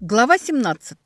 Глава 17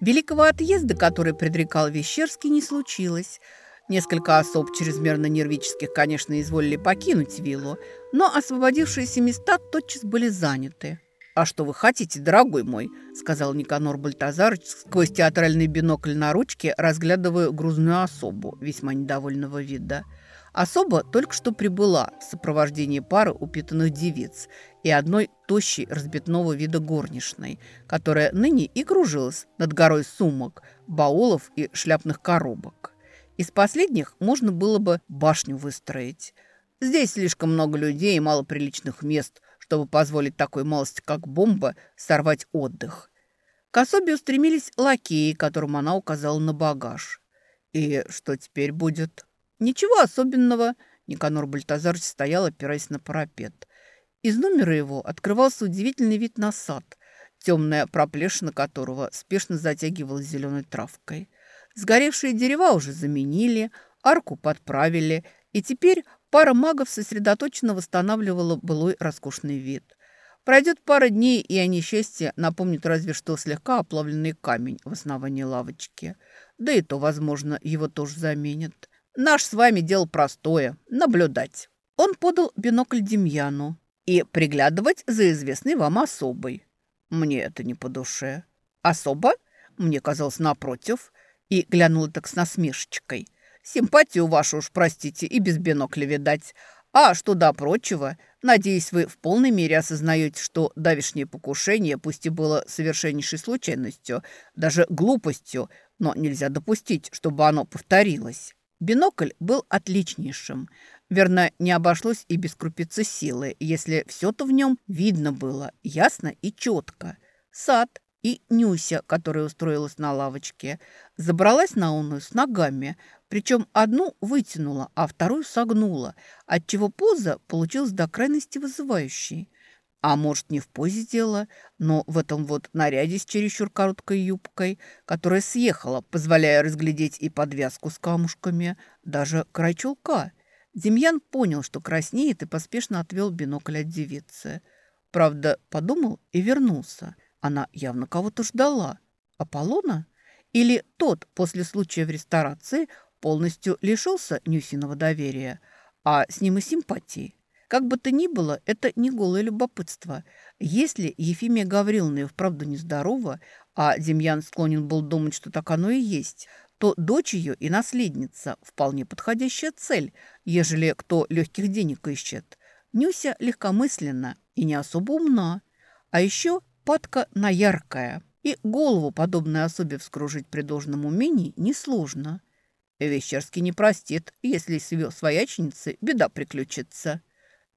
Великого отъезда, который предрекал Вещерский, не случилось. Несколько особ чрезмерно нервических, конечно, изволили покинуть виллу, но освободившиеся места тотчас были заняты. «А что вы хотите, дорогой мой?» – сказал Никанор Бальтазарович сквозь театральный бинокль на ручке, разглядывая грузную особу, весьма недовольного вида – Особа только что прибыла в сопровождении пары упитанных девиц и одной тощей разбитного вида горничной, которая ныне и кружилась над горой сумок, баулов и шляпных коробок. Из последних можно было бы башню выстроить. Здесь слишком много людей и мало приличных мест, чтобы позволить такой малости, как бомба, сорвать отдых. К особе устремились лакеи, которым она указала на багаж. И что теперь будет? Ничего особенного. Никанор Бальтазарович стоял, опираясь на парапет. Из номера его открывался удивительный вид на сад, темная проплешина которого спешно затягивалась зеленой травкой. Сгоревшие дерева уже заменили, арку подправили, и теперь пара магов сосредоточенно восстанавливала былой роскошный вид. Пройдет пара дней, и о несчастье напомнит разве что слегка оплавленный камень в основании лавочки. Да и то, возможно, его тоже заменят. Наш с вами дело простое – наблюдать». Он подал бинокль Демьяну и приглядывать за известной вам особой. Мне это не по душе. Особа? Мне казалось, напротив. И глянула так с насмешечкой. Симпатию вашу уж, простите, и без бинокля видать. А что до прочего, надеюсь, вы в полной мере осознаете, что давешнее покушение, пусть и было совершеннейшей случайностью, даже глупостью, но нельзя допустить, чтобы оно повторилось. Бинокль был отличнейшим. Верно, не обошлось и без крупицы силы, если все-то в нем видно было, ясно и четко. Сад и Нюся, которая устроилась на лавочке, забралась на унную с ногами, причем одну вытянула, а вторую согнула, отчего поза получилась до крайности вызывающей. А может, не в позе дело, но в этом вот наряде с чересчур короткой юбкой, которая съехала, позволяя разглядеть и подвязку с камушками, даже край чулка. Демьян понял, что краснеет, и поспешно отвел бинокль от девицы. Правда, подумал и вернулся. Она явно кого-то ждала. Аполлона? Или тот после случая в ресторации полностью лишился Нюсиного доверия, а с ним и симпатии? Как бы то ни было, это не голое любопытство. Если Ефимия Гавриловна и вправду нездорова, а Демьян склонен был думать, что так оно и есть, то дочь ее и наследница – вполне подходящая цель, ежели кто легких денег ищет. Нюся легкомысленна и не особо умна. А еще падка на яркая. И голову подобной особе вскружить при должном умении несложно. Вещерский не простит, если с его своячницей беда приключится.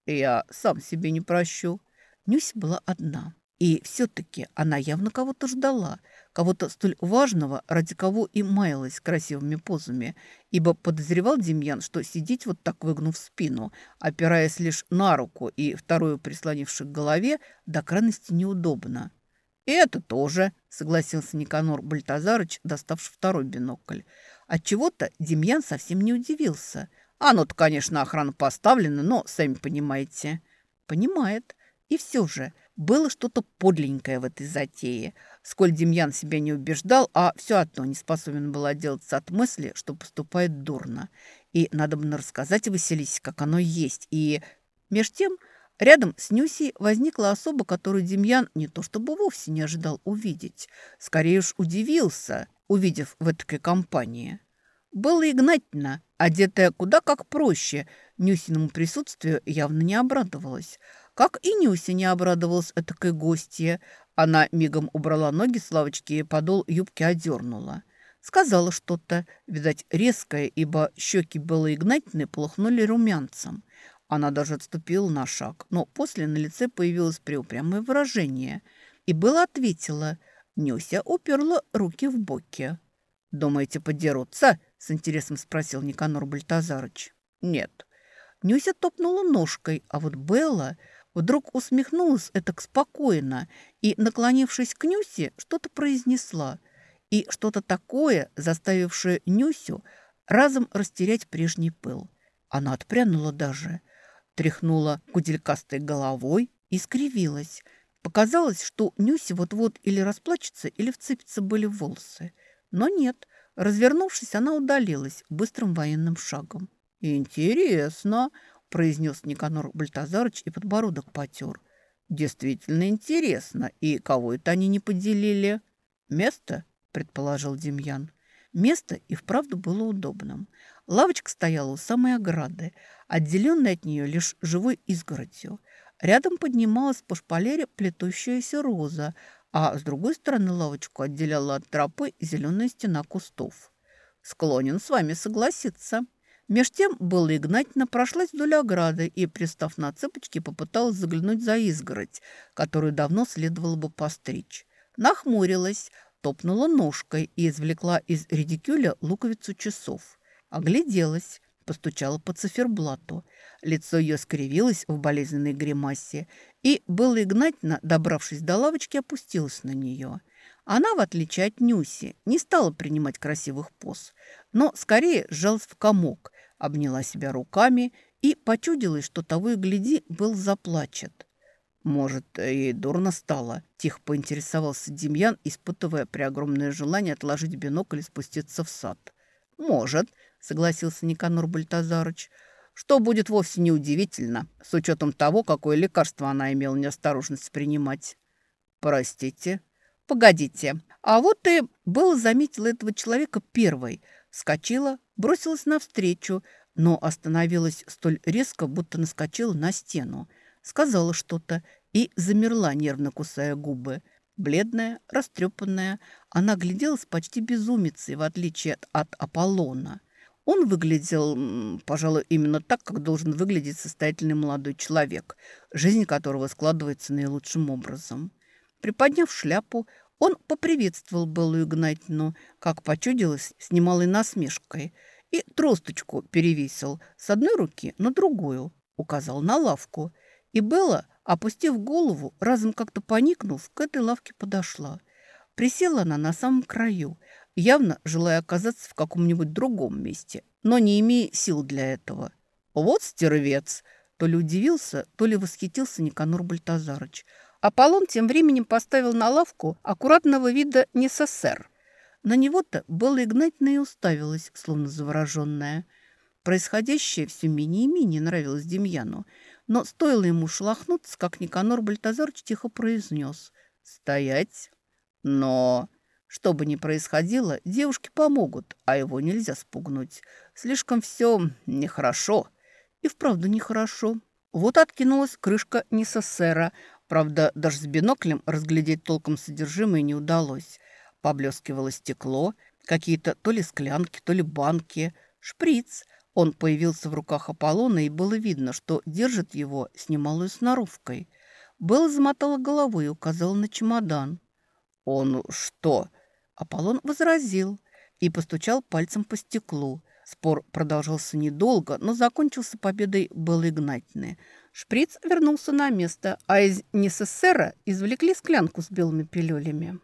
Я сам себе не прощу. Нюся была одна. И все-таки она явно кого-то ждала, кого-то столь важного, ради кого и маялась красивыми позами, ибо подозревал Демьян, что сидеть вот так выгнув спину, опираясь лишь на руку и вторую прислонивши к голове, до крайности неудобно. «И это тоже», — согласился Никанор Бальтазарыч, доставший второй бинокль. Отчего-то Демьян совсем не удивился — оно-то, конечно, охрана поставлена, но, сами понимаете. Понимает. И все же было что-то подленькое в этой затее. Сколь Демьян себя не убеждал, а все одно не способен был отделаться от мысли, что поступает дурно. И надо бы рассказать Василисе, как оно есть. И меж тем рядом с Нюсей возникла особа, которую Демьян не то чтобы вовсе не ожидал увидеть. Скорее уж удивился, увидев в этой компании. Было Игнатьевна, одетая куда как проще, Нюсиному присутствию явно не обрадовалась. Как и Нюся не обрадовалась этакой гостье. Она мигом убрала ноги с лавочки и подол юбки одернула. Сказала что-то, видать, резкое, ибо щеки Беллы Игнатьевны полыхнули румянцем. Она даже отступила на шаг, но после на лице появилось преупрямое выражение. И Белла ответила. Нюся уперла руки в боки. «Думаете, подерутся?» – с интересом спросил Никанор Бальтазарыч. «Нет». Нюся топнула ножкой, а вот Белла Вдруг усмехнулась этак спокойно и, наклонившись к Нюсе, что-то произнесла. И что-то такое, заставившее Нюсю разом растерять прежний пыл. Она отпрянула даже, тряхнула куделькастой головой и скривилась. Показалось, что Нюси вот-вот или расплачется, или вцепится были волосы. Но нет, развернувшись, она удалилась быстрым военным шагом. «Интересно», – произнес Никанор Бальтазарыч и подбородок потер. «Действительно интересно. И кого это они не поделили?» «Место?» – предположил Демьян. Место и вправду было удобным. Лавочка стояла у самой ограды, отделенная от нее лишь живой изгородью. Рядом поднималась по шпалере плетущаяся роза, а с другой стороны лавочку отделяла от тропы зеленая стена кустов. «Склонен с вами согласиться», Меж тем Белла Игнатьевна прошлась вдоль ограды и, пристав на цепочки, попыталась заглянуть за изгородь, которую давно следовало бы постричь. Нахмурилась, топнула ножкой и извлекла из редикюля луковицу часов. Огляделась, постучала по циферблату. Лицо ее скривилось в болезненной гримасе, и Белла Игнатьевна, добравшись до лавочки, опустилась на нее. Она, в отличие от Нюси, не стала принимать красивых поз, но скорее сжалась в комок, обняла себя руками и почудилась, что того и гляди, был заплачет. «Может, ей дурно стало?» – тихо поинтересовался Демьян, испытывая преогромное желание отложить бинокль и спуститься в сад. «Может», – согласился Никанор Бальтазарыч, – «что будет вовсе неудивительно, с учетом того, какое лекарство она имела неосторожность принимать». «Простите?» «Погодите, а вот и было заметила этого человека первой – Вскочила, бросилась навстречу, но остановилась столь резко, будто наскочила на стену. Сказала что-то и замерла, нервно кусая губы. Бледная, растрепанная, она гляделась почти безумицей, в отличие от, от Аполлона. Он выглядел, пожалуй, именно так, как должен выглядеть состоятельный молодой человек, жизнь которого складывается наилучшим образом. Приподняв шляпу, он поприветствовал Беллу Игнатьевну, как почудилось, с немалой насмешкой, и тросточку перевесил с одной руки на другую, указал на лавку. И Белла, опустив голову, разом как-то поникнув, к этой лавке подошла. Присела она на самом краю, явно желая оказаться в каком-нибудь другом месте, но не имея сил для этого. «Вот стервец!» То ли удивился, то ли восхитился Никанор Бальтазарыч – Аполлон тем временем поставил на лавку аккуратного вида НССР. На него-то Белла Игнатьевна и уставилась, словно завороженная. Происходящее все менее и менее нравилось Демьяну, но стоило ему шелохнуться, как Никанор Бальтазарович тихо произнес «Стоять!» Но, что бы ни происходило, девушки помогут, а его нельзя спугнуть. Слишком все нехорошо. И вправду нехорошо. Вот откинулась крышка НССРа, Правда, даже с биноклем разглядеть толком содержимое не удалось. Поблескивало стекло, какие-то то ли склянки, то ли банки, шприц. Он появился в руках Аполлона, и было видно, что держит его с немалой сноровкой. Белла замотала головой и указала на чемодан. «Он что?» Аполлон возразил и постучал пальцем по стеклу. Спор продолжался недолго, но закончился победой Беллы Игнатьевны – Шприц вернулся на место, а из НССРа извлекли склянку с белыми пилюлями.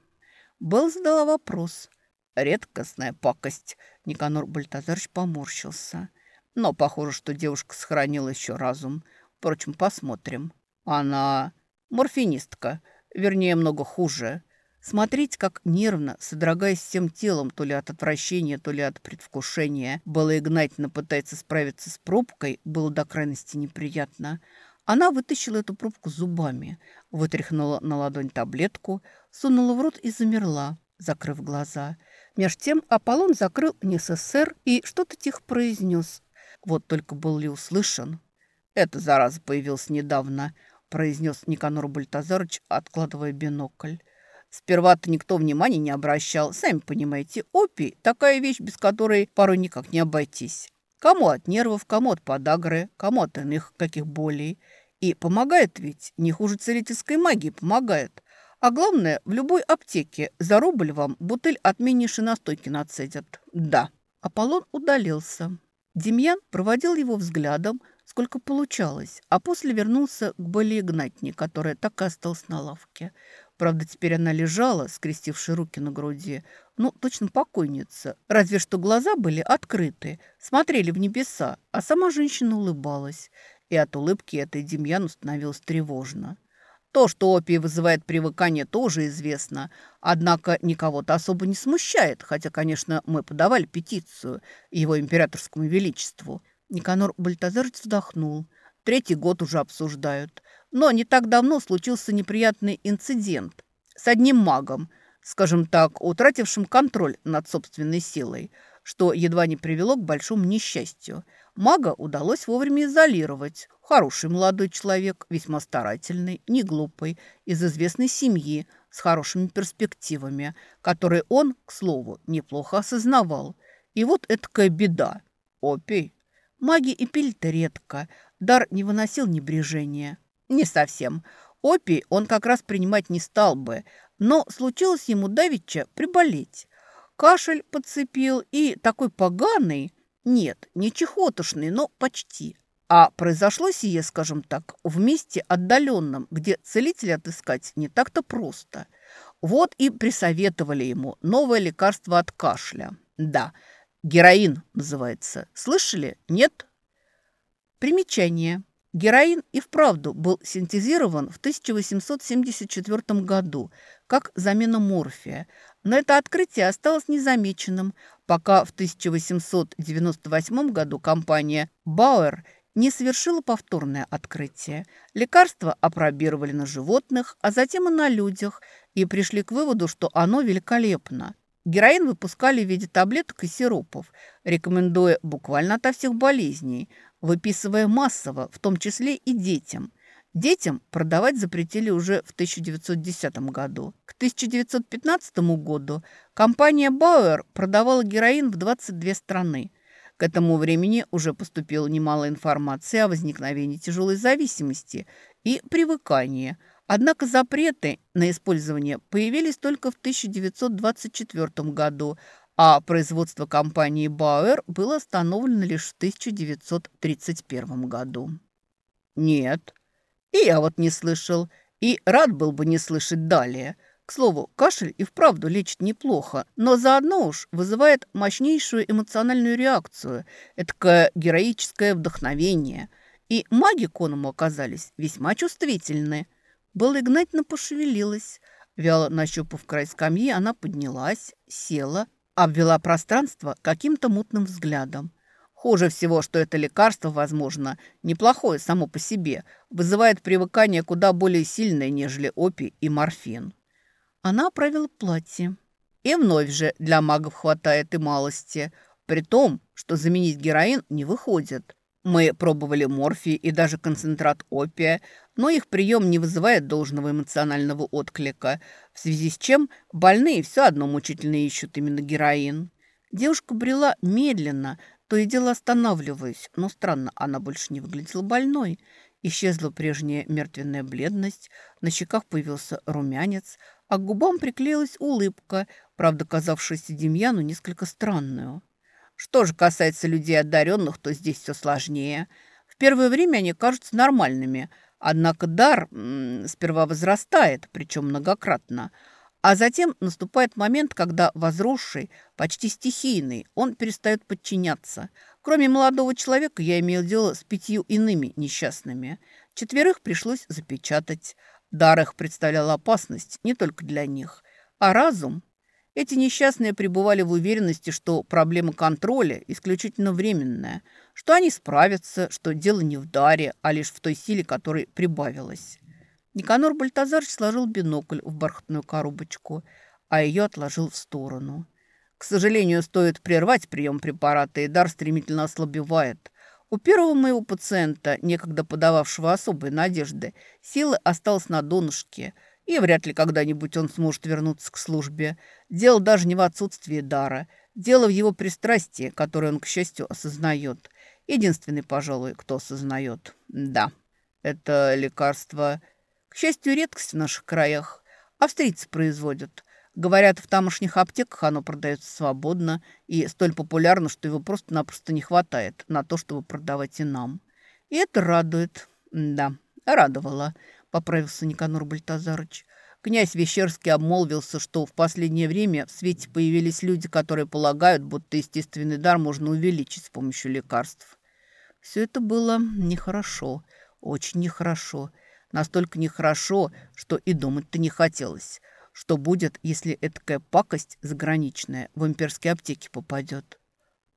Белл задала вопрос. «Редкостная пакость», — Никанор Бальтазарович поморщился. «Но похоже, что девушка сохранила еще разум. Впрочем, посмотрим. Она морфинистка, вернее, много хуже». Смотреть, как нервно, содрогаясь всем телом, то ли от отвращения, то ли от предвкушения, было Игнатьевна пытается справиться с пробкой, было до крайности неприятно. Она вытащила эту пробку зубами, вытряхнула на ладонь таблетку, сунула в рот и замерла, закрыв глаза. Меж тем Аполлон закрыл НССР и что-то тихо произнес. Вот только был ли услышан. «Эта зараза появилась недавно», произнес Никанор Бальтазарович, откладывая бинокль. Сперва-то никто внимания не обращал. Сами понимаете, опий – такая вещь, без которой порой никак не обойтись. Кому от нервов, кому от подагры, кому от иных каких болей. И помогает ведь, не хуже целительской магии помогает. А главное, в любой аптеке за рубль вам бутыль отменнейшей настойки нацедят. Да. Аполлон удалился. Демьян проводил его взглядом, сколько получалось, а после вернулся к Белле Игнатьне, которая так и осталась на лавке. Правда, теперь она лежала, скрестивши руки на груди. Ну, точно покойница. Разве что глаза были открыты, смотрели в небеса, а сама женщина улыбалась. И от улыбки этой Демьяну становилось тревожно. То, что опий вызывает привыкание, тоже известно. Однако никого-то особо не смущает, хотя, конечно, мы подавали петицию его императорскому величеству. Никанор Бальтазарович вздохнул. Третий год уже обсуждают. Но не так давно случился неприятный инцидент с одним магом, скажем так, утратившим контроль над собственной силой, что едва не привело к большому несчастью. Мага удалось вовремя изолировать. Хороший молодой человек, весьма старательный, не глупый, из известной семьи, с хорошими перспективами, которые он, к слову, неплохо осознавал. И вот этакая беда. Опий. Маги и пили-то редко. Дар не выносил небрежения. Не совсем. Опий он как раз принимать не стал бы, но случилось ему давеча приболеть. Кашель подцепил и такой поганый, нет, не чехотошный, но почти. А произошло сие, скажем так, в месте отдаленном, где целителя отыскать не так-то просто. Вот и присоветовали ему новое лекарство от кашля. Да, героин называется. Слышали? Нет? Примечание. Героин и вправду был синтезирован в 1874 году как замена морфия, но это открытие осталось незамеченным, пока в 1898 году компания Бауэр не совершила повторное открытие. Лекарство опробировали на животных, а затем и на людях, и пришли к выводу, что оно великолепно. Героин выпускали в виде таблеток и сиропов, рекомендуя буквально ото всех болезней, выписывая массово, в том числе и детям. Детям продавать запретили уже в 1910 году. К 1915 году компания Бауэр продавала героин в 22 страны. К этому времени уже поступило немало информации о возникновении тяжелой зависимости и привыкания. Однако запреты на использование появились только в 1924 году, а производство компании Бауэр было остановлено лишь в 1931 году. Нет, и я вот не слышал, и рад был бы не слышать далее. К слову, кашель и вправду лечит неплохо, но заодно уж вызывает мощнейшую эмоциональную реакцию, это героическое вдохновение. И маги коному оказались весьма чувствительны. Белла Игнатьевна пошевелилась. Вяло нащупав край скамьи, она поднялась, села, обвела пространство каким-то мутным взглядом. Хуже всего, что это лекарство, возможно, неплохое само по себе, вызывает привыкание куда более сильное, нежели опий и морфин. Она оправила платье. И вновь же для магов хватает и малости, при том, что заменить героин не выходит. Мы пробовали морфий и даже концентрат опия, но их прием не вызывает должного эмоционального отклика, в связи с чем больные все одно мучительно ищут именно героин. Девушка брела медленно, то и дело останавливаясь, но странно, она больше не выглядела больной. Исчезла прежняя мертвенная бледность, на щеках появился румянец, а к губам приклеилась улыбка, правда, казавшаяся Демьяну несколько странную. Что же касается людей одаренных, то здесь все сложнее. В первое время они кажутся нормальными, однако дар м -м, сперва возрастает, причем многократно, а затем наступает момент, когда возросший, почти стихийный, он перестает подчиняться. Кроме молодого человека я имел дело с пятью иными несчастными. Четверых пришлось запечатать. Дар их представлял опасность не только для них, а разум эти несчастные пребывали в уверенности, что проблема контроля исключительно временная, что они справятся, что дело не в даре, а лишь в той силе, которой прибавилось. Никанор Бальтазарович сложил бинокль в бархатную коробочку, а ее отложил в сторону. К сожалению, стоит прервать прием препарата, и дар стремительно ослабевает. У первого моего пациента, некогда подававшего особые надежды, силы осталось на донышке – и вряд ли когда-нибудь он сможет вернуться к службе. Дело даже не в отсутствии дара. Дело в его пристрастии, которое он, к счастью, осознает. Единственный, пожалуй, кто осознает. Да, это лекарство, к счастью, редкость в наших краях. Австрийцы производят. Говорят, в тамошних аптеках оно продается свободно и столь популярно, что его просто-напросто не хватает на то, чтобы продавать и нам. И это радует. Да, радовало, поправился Никанор Бальтазарыч. Князь Вещерский обмолвился, что в последнее время в свете появились люди, которые полагают, будто естественный дар можно увеличить с помощью лекарств. Все это было нехорошо, очень нехорошо. Настолько нехорошо, что и думать-то не хотелось. Что будет, если эта пакость заграничная в имперские аптеки попадет?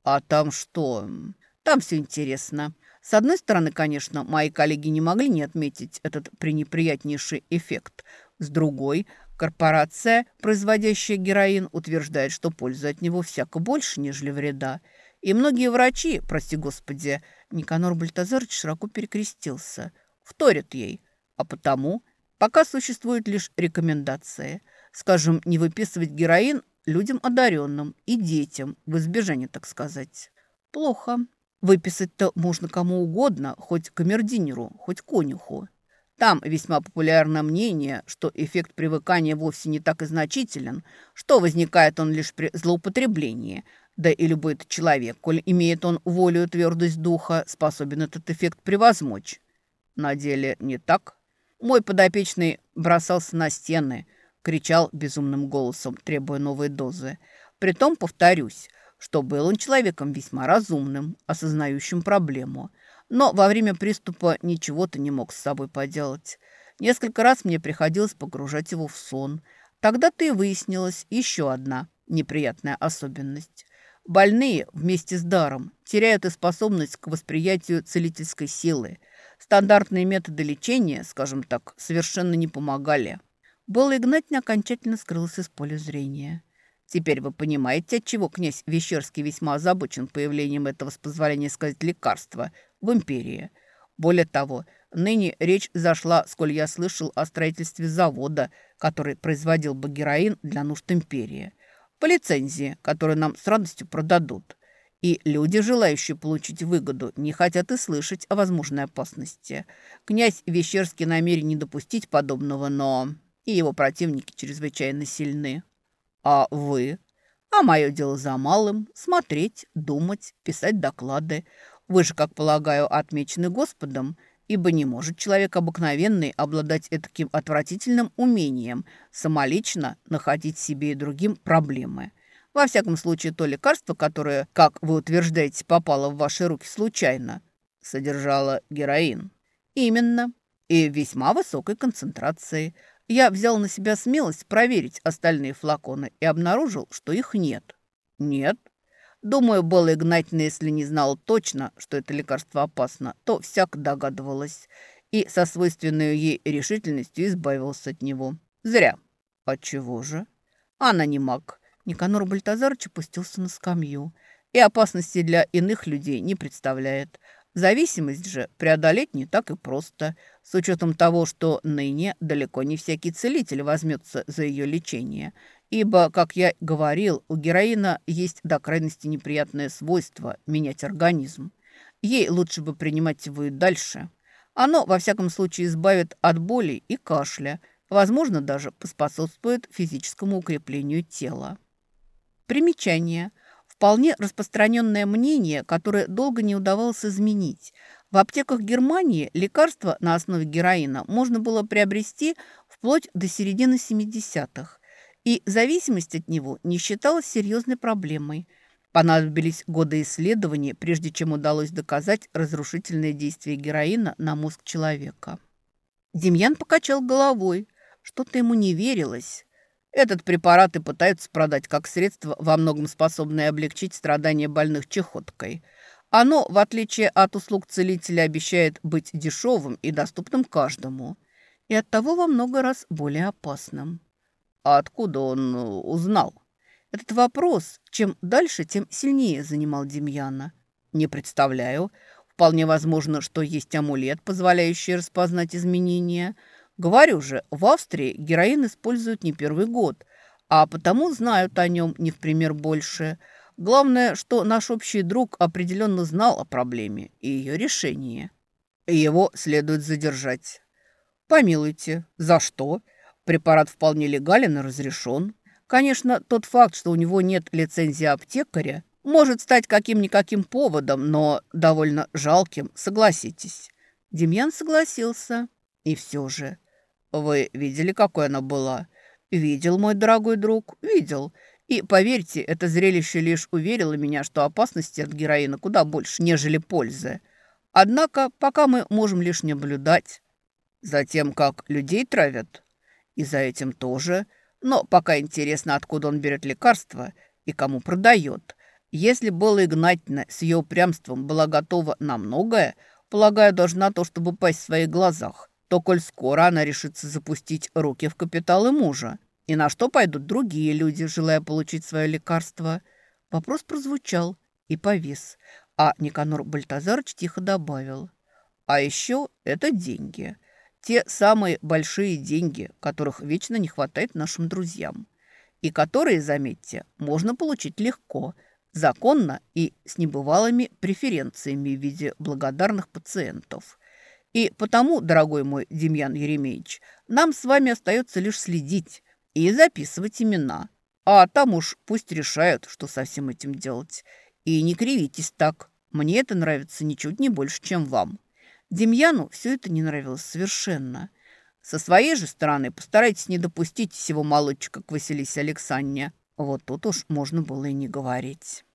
А там что? Там все интересно. С одной стороны, конечно, мои коллеги не могли не отметить этот пренеприятнейший эффект. С другой, корпорация, производящая героин, утверждает, что пользы от него всяко больше, нежели вреда. И многие врачи, прости господи, Никанор Бальтазарович широко перекрестился, вторят ей. А потому пока существуют лишь рекомендации. Скажем, не выписывать героин людям одаренным и детям, в избежание, так сказать. Плохо. Выписать-то можно кому угодно, хоть камердинеру, хоть конюху. Там весьма популярно мнение, что эффект привыкания вовсе не так и значителен, что возникает он лишь при злоупотреблении. Да и любой -то человек, коль имеет он волю и твердость духа, способен этот эффект превозмочь. На деле не так. Мой подопечный бросался на стены, кричал безумным голосом, требуя новой дозы. Притом, повторюсь, что был он человеком весьма разумным, осознающим проблему. Но во время приступа ничего-то не мог с собой поделать. Несколько раз мне приходилось погружать его в сон. Тогда-то и выяснилась еще одна неприятная особенность. Больные вместе с даром теряют и способность к восприятию целительской силы. Стандартные методы лечения, скажем так, совершенно не помогали. Белла Игнатьевна окончательно скрылась из поля зрения. Теперь вы понимаете, отчего князь Вещерский весьма озабочен появлением этого, с позволения сказать, лекарства в империи. Более того, ныне речь зашла, сколь я слышал, о строительстве завода, который производил бы героин для нужд империи. По лицензии, которую нам с радостью продадут. И люди, желающие получить выгоду, не хотят и слышать о возможной опасности. Князь Вещерский намерен не допустить подобного, но и его противники чрезвычайно сильны. А вы? А мое дело за малым – смотреть, думать, писать доклады. Вы же, как полагаю, отмечены Господом, ибо не может человек обыкновенный обладать таким отвратительным умением самолично находить себе и другим проблемы. Во всяком случае, то лекарство, которое, как вы утверждаете, попало в ваши руки случайно, содержало героин. Именно. И в весьма высокой концентрации – я взял на себя смелость проверить остальные флаконы и обнаружил, что их нет. Нет. Думаю, Белла Игнатьевна, если не знала точно, что это лекарство опасно, то всяк догадывалась и со свойственной ей решительностью избавился от него. Зря. Отчего же? Она не маг. Никанор Бальтазарович опустился на скамью и опасности для иных людей не представляет. Зависимость же преодолеть не так и просто, с учетом того, что ныне далеко не всякий целитель возьмется за ее лечение, ибо, как я говорил, у героина есть до крайности неприятное свойство – менять организм. Ей лучше бы принимать его и дальше. Оно, во всяком случае, избавит от боли и кашля, возможно, даже поспособствует физическому укреплению тела. Примечание – Вполне распространенное мнение, которое долго не удавалось изменить. В аптеках Германии лекарства на основе героина можно было приобрести вплоть до середины 70-х, и зависимость от него не считалась серьезной проблемой. Понадобились годы исследований, прежде чем удалось доказать разрушительное действие героина на мозг человека. Демьян покачал головой. Что-то ему не верилось. Этот препарат и пытаются продать как средство, во многом способное облегчить страдания больных чехоткой. Оно, в отличие от услуг целителя, обещает быть дешевым и доступным каждому. И оттого во много раз более опасным. А откуда он э, узнал? Этот вопрос, чем дальше, тем сильнее занимал Демьяна. Не представляю. Вполне возможно, что есть амулет, позволяющий распознать изменения – Говорю же, в Австрии героин используют не первый год, а потому знают о нем не в пример больше. Главное, что наш общий друг определенно знал о проблеме и ее решении. Его следует задержать. Помилуйте, за что? Препарат вполне легален и разрешен. Конечно, тот факт, что у него нет лицензии аптекаря, может стать каким-никаким поводом, но довольно жалким, согласитесь». Демьян согласился. «И все же, вы видели, какой она была?» «Видел, мой дорогой друг, видел. И, поверьте, это зрелище лишь уверило меня, что опасности от героина куда больше, нежели пользы. Однако пока мы можем лишь наблюдать. Затем, как людей травят. И за этим тоже. Но пока интересно, откуда он берет лекарства и кому продает. Если Белла Игнатьевна с ее упрямством была готова на многое, полагаю, даже на то, чтобы пасть в своих глазах, то коль скоро она решится запустить руки в капиталы мужа. И на что пойдут другие люди, желая получить свое лекарство? Вопрос прозвучал и повис, а Никанор Бальтазарович тихо добавил. А еще это деньги. Те самые большие деньги, которых вечно не хватает нашим друзьям. И которые, заметьте, можно получить легко, законно и с небывалыми преференциями в виде благодарных пациентов. И потому, дорогой мой Демьян Еремеевич, нам с вами остается лишь следить, и записывать имена. А там уж пусть решают, что со всем этим делать. И не кривитесь так. Мне это нравится ничуть не больше, чем вам. Демьяну все это не нравилось совершенно. Со своей же стороны постарайтесь не допустить всего молодчика к Василисе Александре. Вот тут уж можно было и не говорить.